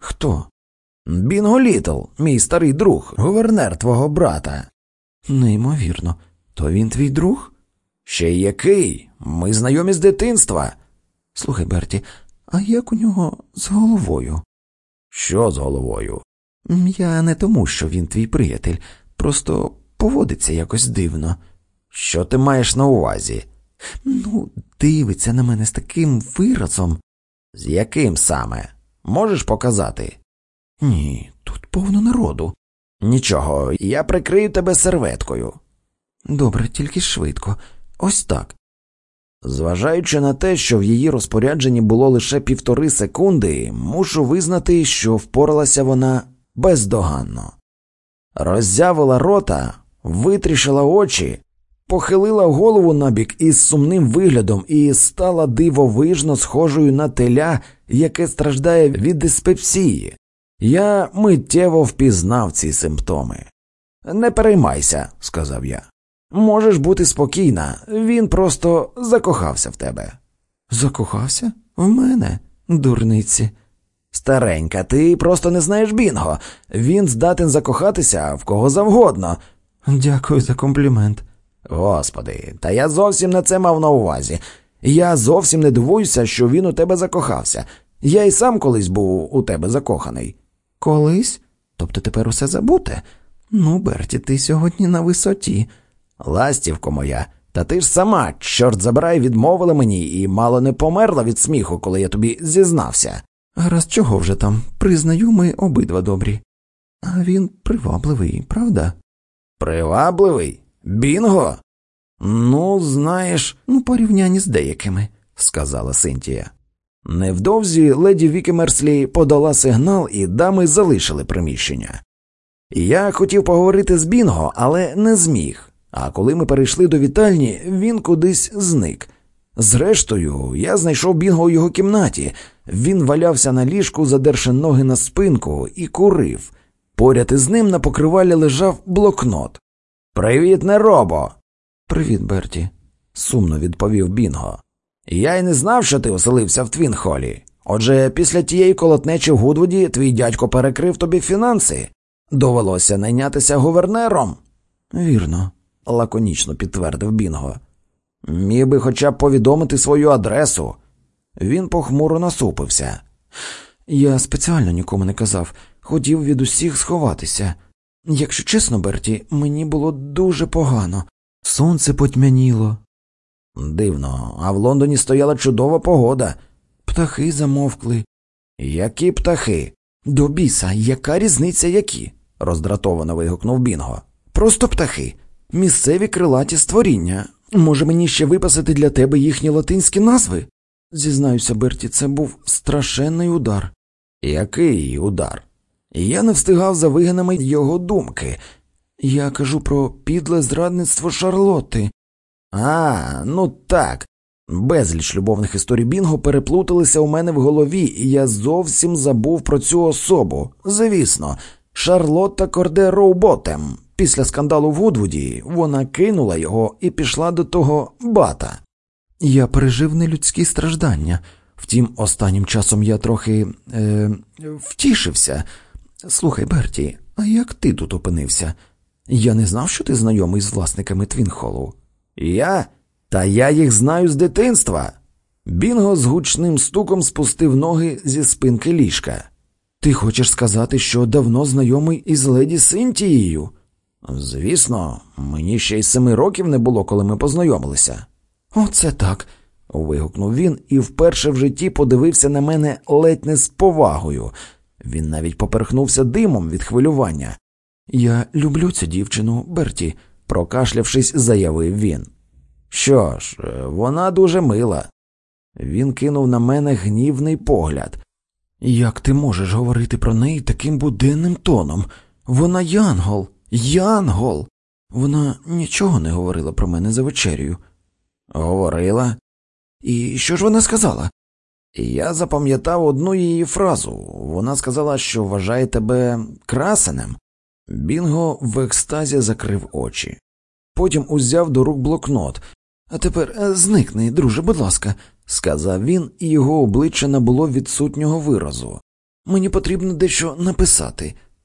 Хто? Бінго Літл, мій старий друг, гувернер твого брата. Неймовірно, то він твій друг? Ще який? Ми знайомі з дитинства. Слухай, Берті, а як у нього з головою? Що з головою? Я не тому, що він твій приятель, просто поводиться якось дивно. Що ти маєш на увазі? Ну, дивиться на мене з таким виразом. З яким саме? Можеш показати? Ні, тут повно народу. Нічого, я прикрию тебе серветкою. Добре, тільки швидко. Ось так. Зважаючи на те, що в її розпорядженні було лише півтори секунди, мушу визнати, що впоралася вона бездоганно. Роззявила рота, витрішила очі, похилила голову набік із сумним виглядом і стала дивовижно схожою на теля, яке страждає від диспепсії. Я миттєво впізнав ці симптоми. Не переймайся, сказав я. Можеш бути спокійна, він просто закохався в тебе. Закохався? В мене, дурниці. Старенька, ти просто не знаєш Бінго. Він здатен закохатися в кого завгодно. Дякую за комплімент. Господи, та я зовсім не це мав на увазі. Я зовсім не дивуюся, що він у тебе закохався. Я й сам колись був у тебе закоханий. Колись? Тобто тепер усе забуте? Ну, Берті, ти сьогодні на висоті. Ластівко моя, та ти ж сама, чорт забирай, відмовила мені і мало не померла від сміху, коли я тобі зізнався. Гаразд, чого вже там? Признаю, ми обидва добрі. А він привабливий, правда? Привабливий? Бінго? Ну, знаєш, ну, порівнянні з деякими, сказала Синтія. Невдовзі леді Вікемерслі подала сигнал, і дами залишили приміщення. Я хотів поговорити з Бінго, але не зміг. А коли ми перейшли до вітальні, він кудись зник. Зрештою, я знайшов Бінго у його кімнаті. Він валявся на ліжку, задерши ноги на спинку, і курив. Поряд із ним на покривалі лежав блокнот. Привіт, неробо. Привіт, Берті, сумно відповів Бінго. Я й не знав, що ти оселився в Твінхолі. Отже, після тієї колотнечі в Гудвуді твій дядько перекрив тобі фінанси. Довелося найнятися гувернером. Вірно, лаконічно підтвердив Бінго. Міг би хоча б повідомити свою адресу. Він похмуро насупився. Я спеціально нікому не казав, хотів від усіх сховатися. Якщо чесно, Берті, мені було дуже погано. Сонце потьмяніло. Дивно, а в Лондоні стояла чудова погода. Птахи замовкли. Які птахи? До біса, яка різниця які? роздратовано вигукнув Бінго. Просто птахи, місцеві крилаті створіння. Може, мені ще випасити для тебе їхні латинські назви? Зізнаюся, Берті, це був страшенний удар. Який удар? Я не встигав за вигинами його думки. Я кажу про підле зрадництво Шарлотти. А, ну так. Безліч любовних історій Бінго переплуталися у мене в голові, і я зовсім забув про цю особу. Звісно, Шарлотта Корде Роуботем. Після скандалу в Вудвуді вона кинула його і пішла до того бата. Я пережив нелюдські страждання. Втім, останнім часом я трохи е, втішився. Слухай, Берті, а як ти тут опинився? Я не знав, що ти знайомий з власниками Твінхолу. Я? Та я їх знаю з дитинства. Бінго з гучним стуком спустив ноги зі спинки ліжка. Ти хочеш сказати, що давно знайомий із леді Синтією? Звісно, мені ще й семи років не було, коли ми познайомилися. Оце так. вигукнув він і вперше в житті подивився на мене ледь не з повагою. Він навіть поперхнувся димом від хвилювання. Я люблю цю дівчину, Берті, прокашлявшись, заявив він. Що ж, вона дуже мила. Він кинув на мене гнівний погляд. Як ти можеш говорити про неї таким буденним тоном? Вона Янгол, Янгол. Вона нічого не говорила про мене за вечерю. Говорила. І що ж вона сказала? Я запам'ятав одну її фразу. Вона сказала, що вважає тебе красенем. Бінго в екстазі закрив очі. Потім узяв до рук блокнот. А тепер е, зникни, друже, будь ласка, сказав він, і його обличчя набуло відсутнього виразу. Мені потрібно дещо написати.